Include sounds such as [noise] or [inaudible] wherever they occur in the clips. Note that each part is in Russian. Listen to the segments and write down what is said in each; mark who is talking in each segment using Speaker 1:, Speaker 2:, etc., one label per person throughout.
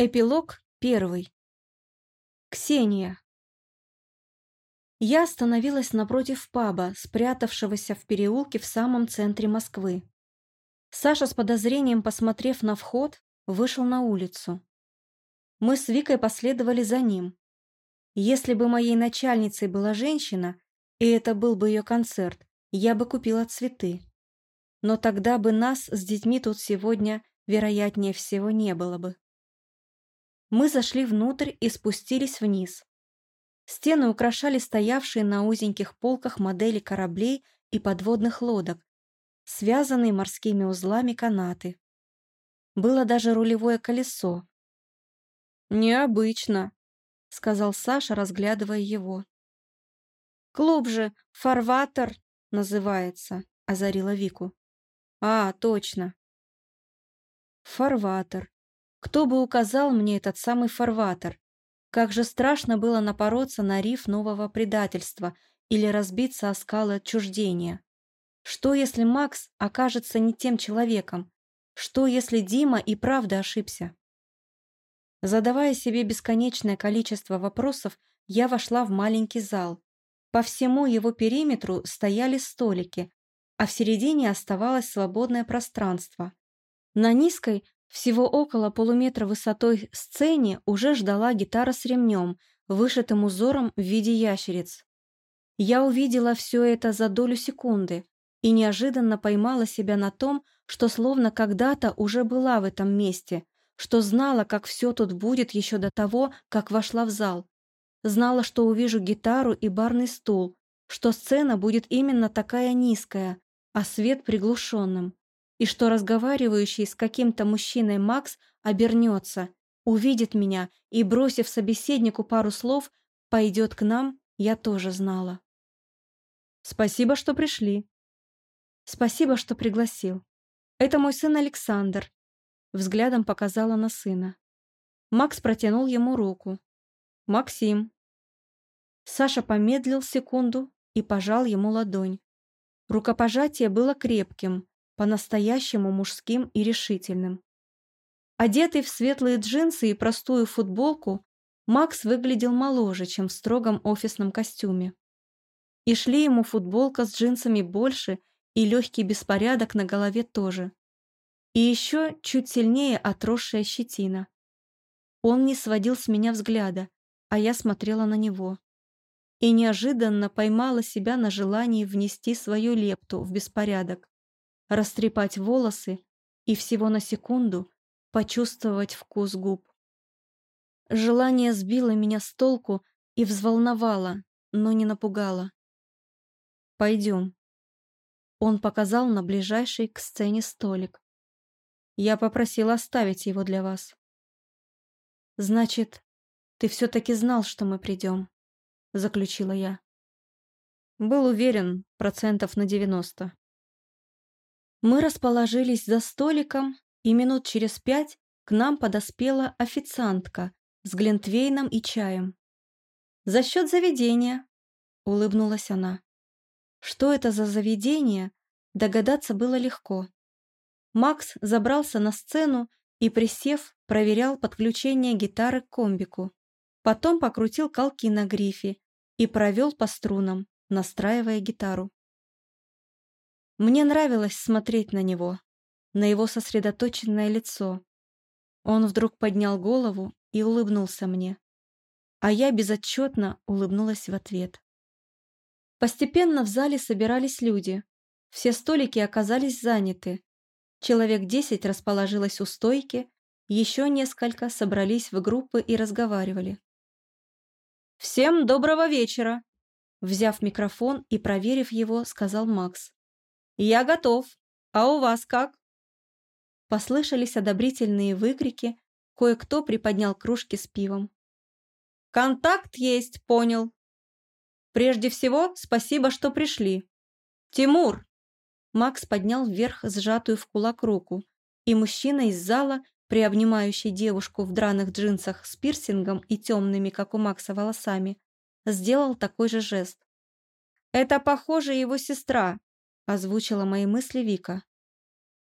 Speaker 1: Эпилог первый. Ксения. Я остановилась напротив паба, спрятавшегося в переулке в самом центре Москвы. Саша с подозрением, посмотрев на вход, вышел на улицу. Мы с Викой последовали за ним. Если бы моей начальницей была женщина, и это был бы ее концерт, я бы купила цветы. Но тогда бы нас с детьми тут сегодня, вероятнее всего, не было бы. Мы зашли внутрь и спустились вниз. Стены украшали стоявшие на узеньких полках модели кораблей и подводных лодок, связанные морскими узлами канаты. Было даже рулевое колесо. «Необычно», — сказал Саша, разглядывая его. «Клуб же «Фарватер» называется», — озарила Вику. «А, точно». «Фарватер», кто бы указал мне этот самый фарватер? Как же страшно было напороться на риф нового предательства или разбиться о скалы отчуждения. Что, если Макс окажется не тем человеком? Что, если Дима и правда ошибся? Задавая себе бесконечное количество вопросов, я вошла в маленький зал. По всему его периметру стояли столики, а в середине оставалось свободное пространство. На низкой, всего около полуметра высотой сцене уже ждала гитара с ремнем, вышитым узором в виде ящериц. Я увидела все это за долю секунды и неожиданно поймала себя на том, что словно когда-то уже была в этом месте, что знала, как все тут будет еще до того, как вошла в зал. Знала, что увижу гитару и барный стул, что сцена будет именно такая низкая, а свет приглушенным и что разговаривающий с каким-то мужчиной Макс обернется, увидит меня и, бросив собеседнику пару слов, пойдет к нам, я тоже знала. «Спасибо, что пришли». «Спасибо, что пригласил. Это мой сын Александр», — взглядом показала на сына. Макс протянул ему руку. «Максим». Саша помедлил секунду и пожал ему ладонь. Рукопожатие было крепким, по-настоящему мужским и решительным. Одетый в светлые джинсы и простую футболку, Макс выглядел моложе, чем в строгом офисном костюме. И шли ему футболка с джинсами больше и легкий беспорядок на голове тоже. И еще чуть сильнее отросшая щетина. Он не сводил с меня взгляда, а я смотрела на него. И неожиданно поймала себя на желании внести свою лепту в беспорядок растрепать волосы и всего на секунду почувствовать вкус губ. Желание сбило меня с толку и взволновало, но не напугало. «Пойдем». Он показал на ближайший к сцене столик. Я попросил оставить его для вас. «Значит, ты все-таки знал, что мы придем», — заключила я. Был уверен процентов на девяносто. Мы расположились за столиком, и минут через пять к нам подоспела официантка с глинтвейном и чаем. «За счет заведения», — улыбнулась она. Что это за заведение, догадаться было легко. Макс забрался на сцену и, присев, проверял подключение гитары к комбику. Потом покрутил колки на грифе и провел по струнам, настраивая гитару. Мне нравилось смотреть на него, на его сосредоточенное лицо. Он вдруг поднял голову и улыбнулся мне. А я безотчетно улыбнулась в ответ. Постепенно в зале собирались люди. Все столики оказались заняты. Человек десять расположилось у стойки, еще несколько собрались в группы и разговаривали. «Всем доброго вечера!» Взяв микрофон и проверив его, сказал Макс. «Я готов. А у вас как?» Послышались одобрительные выкрики, кое-кто приподнял кружки с пивом. «Контакт есть, понял. Прежде всего, спасибо, что пришли. Тимур!» Макс поднял вверх сжатую в кулак руку, и мужчина из зала, приобнимающий девушку в драных джинсах с пирсингом и темными, как у Макса, волосами, сделал такой же жест. «Это, похоже, его сестра, озвучила мои мысли Вика.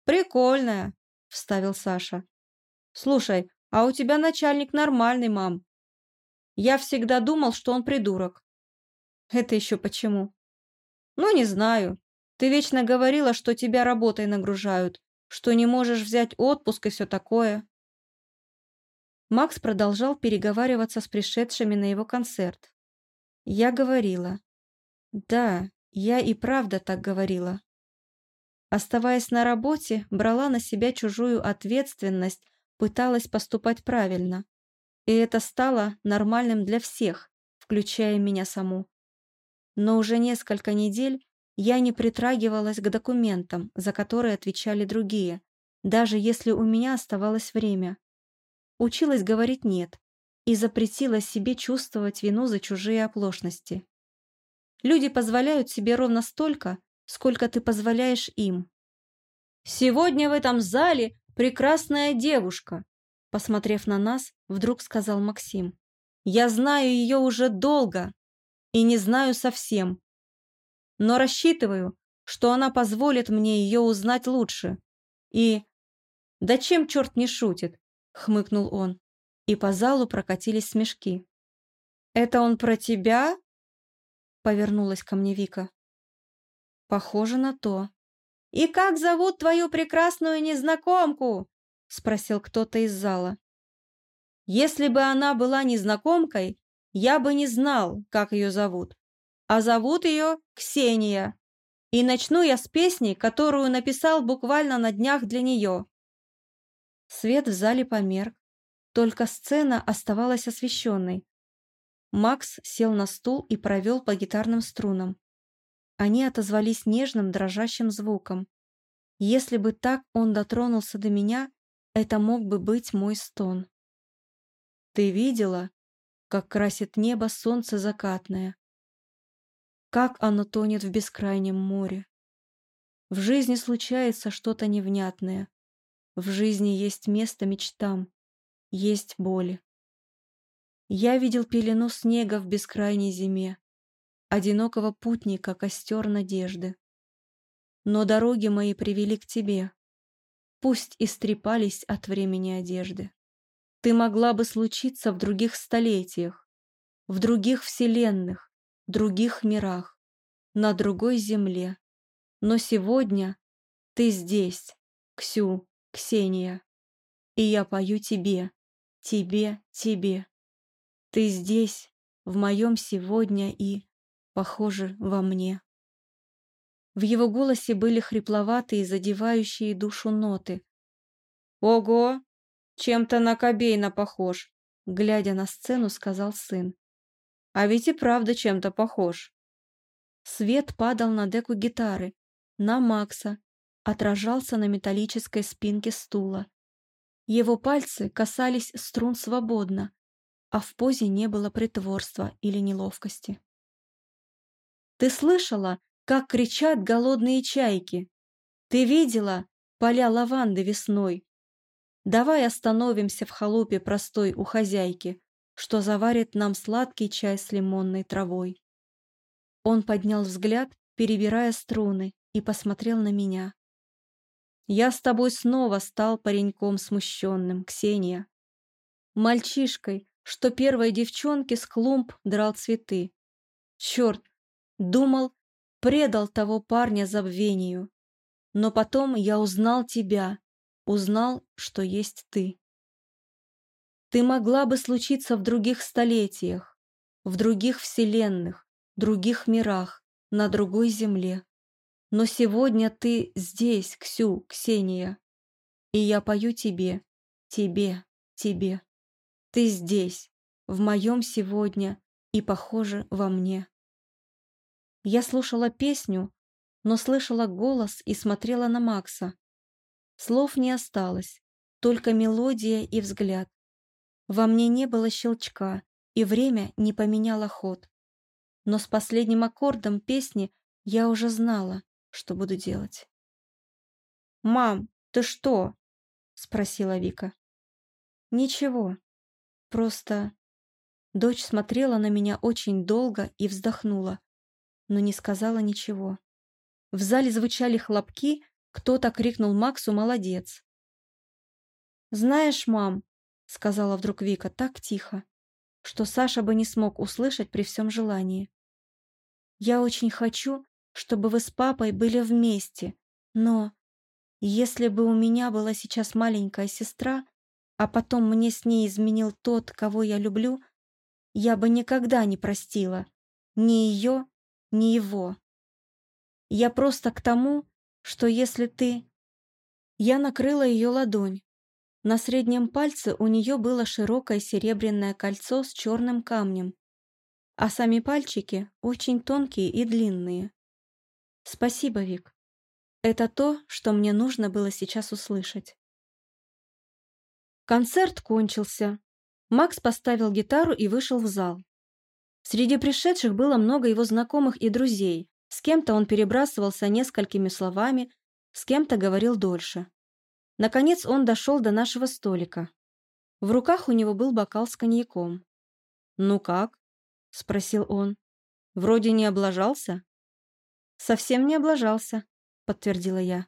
Speaker 1: «Прикольная», — вставил Саша. «Слушай, А у тебя начальник нормальный, мам. Я всегда думал, что он придурок. Это еще почему? Ну, не знаю. Ты вечно говорила, что тебя работой нагружают, что не можешь взять отпуск и все такое. Макс продолжал переговариваться с пришедшими на его концерт. Я говорила. Да, я и правда так говорила. Оставаясь на работе, брала на себя чужую ответственность, пыталась поступать правильно. И это стало нормальным для всех, включая меня саму. Но уже несколько недель я не притрагивалась к документам, за которые отвечали другие, даже если у меня оставалось время. Училась говорить «нет» и запретила себе чувствовать вину за чужие оплошности. Люди позволяют себе ровно столько, сколько ты позволяешь им. «Сегодня в этом зале прекрасная девушка», посмотрев на нас, вдруг сказал Максим. «Я знаю ее уже долго и не знаю совсем, но рассчитываю, что она позволит мне ее узнать лучше. И... Да чем черт не шутит?» хмыкнул он, и по залу прокатились смешки. «Это он про тебя?» Повернулась ко мне Вика. «Похоже на то». «И как зовут твою прекрасную незнакомку?» спросил кто-то из зала. «Если бы она была незнакомкой, я бы не знал, как ее зовут. А зовут ее Ксения. И начну я с песни, которую написал буквально на днях для нее. Свет в зале померк, только сцена оставалась освещенной. Макс сел на стул и провел по гитарным струнам. Они отозвались нежным дрожащим звуком. Если бы так он дотронулся до меня, это мог бы быть мой стон. Ты видела, как красит небо солнце закатное? Как оно тонет в бескрайнем море? В жизни случается что-то невнятное. В жизни есть место мечтам, есть боли. Я видел пелену снега в бескрайней зиме, одинокого путника костер надежды. Но дороги мои привели к тебе, пусть истрепались от времени одежды. Ты могла бы случиться в других столетиях, в других вселенных, других мирах, на другой земле. Но сегодня ты здесь, Ксю, Ксения. И я пою тебе, тебе, тебе. Ты здесь, в моем сегодня и, похоже, во мне. В его голосе были хрипловатые, задевающие душу ноты. «Ого! Чем-то на Кобейна похож!» Глядя на сцену, сказал сын. «А ведь и правда чем-то похож!» Свет падал на деку гитары, на Макса, отражался на металлической спинке стула. Его пальцы касались струн свободно, а в позе не было притворства или неловкости. «Ты слышала, как кричат голодные чайки? Ты видела поля лаванды весной? Давай остановимся в халупе простой у хозяйки, что заварит нам сладкий чай с лимонной травой». Он поднял взгляд, перебирая струны, и посмотрел на меня. Я с тобой снова стал пареньком смущенным, Ксения. Мальчишкой, что первой девчонке с клумб драл цветы. Черт, думал, предал того парня забвению. Но потом я узнал тебя, узнал, что есть ты. Ты могла бы случиться в других столетиях, в других вселенных, других мирах, на другой земле. Но сегодня ты здесь, Ксю, Ксения. И я пою тебе, тебе, тебе. Ты здесь, в моем сегодня и, похоже, во мне. Я слушала песню, но слышала голос и смотрела на Макса. Слов не осталось, только мелодия и взгляд. Во мне не было щелчка, и время не поменяло ход. Но с последним аккордом песни я уже знала, что буду делать. «Мам, ты что?» — спросила Вика. «Ничего, просто...» Дочь смотрела на меня очень долго и вздохнула, но не сказала ничего. В зале звучали хлопки, кто-то крикнул Максу «Молодец!». «Знаешь, мам, сказала вдруг Вика так тихо, что Саша бы не смог услышать при всем желании. «Я очень хочу, чтобы вы с папой были вместе, но если бы у меня была сейчас маленькая сестра, а потом мне с ней изменил тот, кого я люблю, я бы никогда не простила ни ее, ни его. Я просто к тому, что если ты...» Я накрыла ее ладонь, на среднем пальце у нее было широкое серебряное кольцо с черным камнем, а сами пальчики очень тонкие и длинные. Спасибо, Вик. Это то, что мне нужно было сейчас услышать. Концерт кончился. Макс поставил гитару и вышел в зал. Среди пришедших было много его знакомых и друзей. С кем-то он перебрасывался несколькими словами, с кем-то говорил дольше. Наконец он дошел до нашего столика. В руках у него был бокал с коньяком. «Ну как?» — спросил он. «Вроде не облажался?» «Совсем не облажался», — подтвердила я.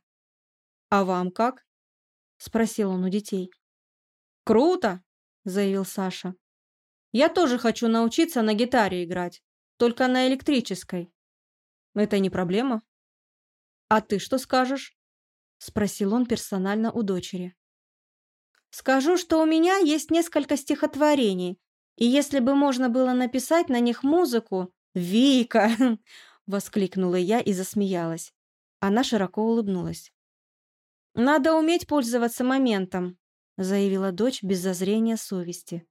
Speaker 1: «А вам как?» — спросил он у детей. «Круто!» — заявил Саша. «Я тоже хочу научиться на гитаре играть, только на электрической. Это не проблема. А ты что скажешь?» — спросил он персонально у дочери. «Скажу, что у меня есть несколько стихотворений, и если бы можно было написать на них музыку...» «Вика!» [laughs] — воскликнула я и засмеялась. Она широко улыбнулась. «Надо уметь пользоваться моментом», — заявила дочь без зазрения совести.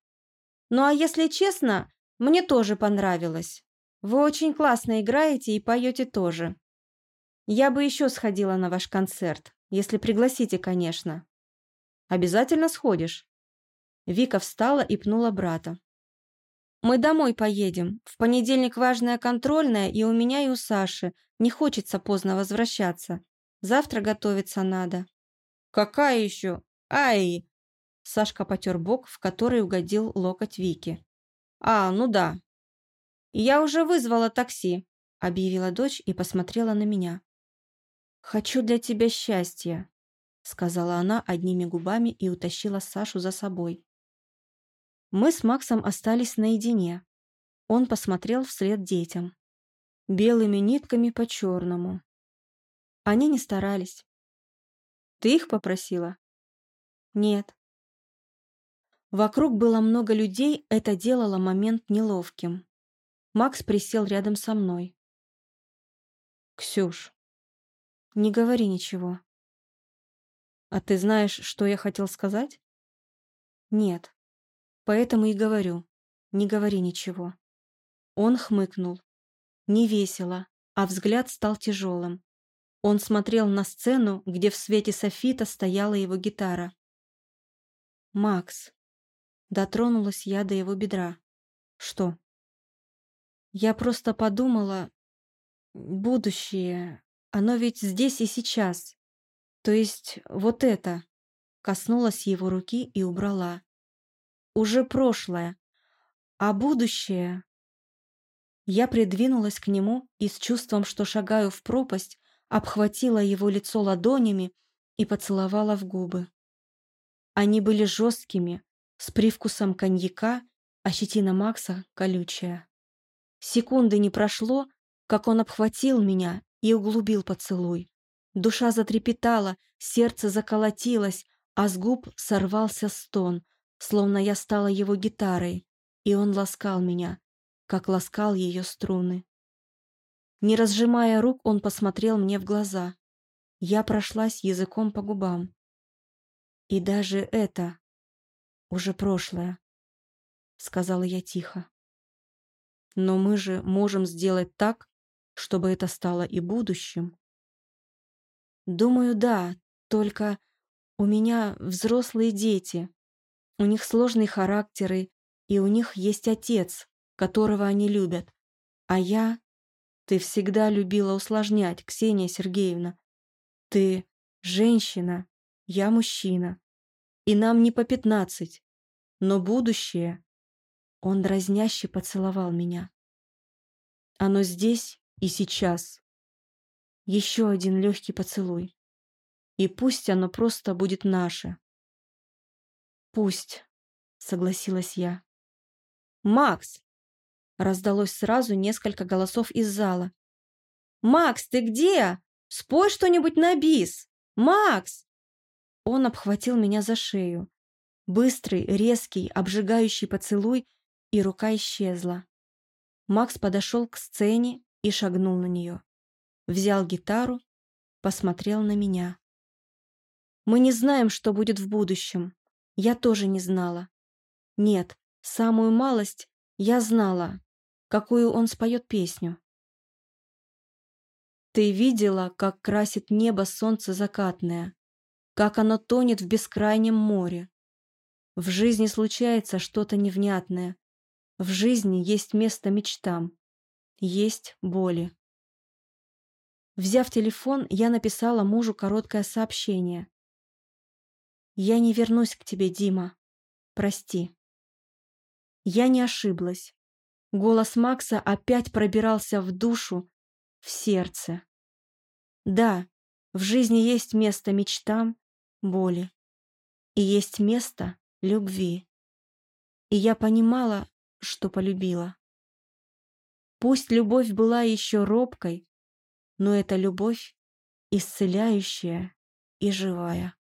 Speaker 1: «Ну а если честно, мне тоже понравилось. Вы очень классно играете и поете тоже. Я бы еще сходила на ваш концерт. Если пригласите, конечно. Обязательно сходишь. Вика встала и пнула брата. Мы домой поедем. В понедельник важная контрольная и у меня, и у Саши. Не хочется поздно возвращаться. Завтра готовиться надо. Какая еще? Ай! Сашка потер бок, в который угодил локоть Вики. А, ну да. Я уже вызвала такси, объявила дочь и посмотрела на меня. «Хочу для тебя счастья», — сказала она одними губами и утащила Сашу за собой. Мы с Максом остались наедине. Он посмотрел вслед детям. Белыми нитками по черному. Они не старались. «Ты их попросила?» «Нет». Вокруг было много людей, это делало момент неловким. Макс присел рядом со мной. «Ксюш, не говори ничего. А ты знаешь, что я хотел сказать? Нет. Поэтому и говорю. Не говори ничего. Он хмыкнул. Не весело, а взгляд стал тяжелым. Он смотрел на сцену, где в свете софита стояла его гитара. «Макс». Дотронулась я до его бедра. «Что?» «Я просто подумала... Будущее... Оно ведь здесь и сейчас. То есть вот это. Коснулась его руки и убрала. Уже прошлое. А будущее... Я придвинулась к нему и с чувством, что шагаю в пропасть, обхватила его лицо ладонями и поцеловала в губы. Они были жесткими, с привкусом коньяка, а щетина Макса колючая. Секунды не прошло, как он обхватил меня и углубил поцелуй. Душа затрепетала, сердце заколотилось, а с губ сорвался стон, словно я стала его гитарой, и он ласкал меня, как ласкал ее струны. Не разжимая рук, он посмотрел мне в глаза. Я прошлась языком по губам. И даже это уже прошлое, сказала я тихо. Но мы же можем сделать так, чтобы это стало и будущим? Думаю, да, только у меня взрослые дети. У них сложные характеры, и у них есть отец, которого они любят. А я... Ты всегда любила усложнять, Ксения Сергеевна. Ты женщина, я мужчина. И нам не по пятнадцать. Но будущее... Он дразняще поцеловал меня. Оно здесь и сейчас. Еще один легкий поцелуй. И пусть оно просто будет наше. Пусть. согласилась я. «Макс!» Раздалось сразу несколько голосов из зала. «Макс, ты где? Спой что-нибудь на бис! Макс!» Он обхватил меня за шею. Быстрый, резкий, обжигающий поцелуй, и рука исчезла. Макс подошел к сцене и шагнул на нее. Взял гитару, посмотрел на меня. Мы не знаем, что будет в будущем. Я тоже не знала. Нет, самую малость я знала, какую он споет песню. Ты видела, как красит небо солнце закатное, как оно тонет в бескрайнем море. В жизни случается что-то невнятное. В жизни есть место мечтам, есть боли. Взяв телефон, я написала мужу короткое сообщение. «Я не вернусь к тебе, Дима. Прости». Я не ошиблась. Голос Макса опять пробирался в душу, в сердце. Да, в жизни есть место мечтам, боли. И есть место любви. И я понимала, что полюбила. Пусть любовь была еще робкой, но это любовь исцеляющая и живая.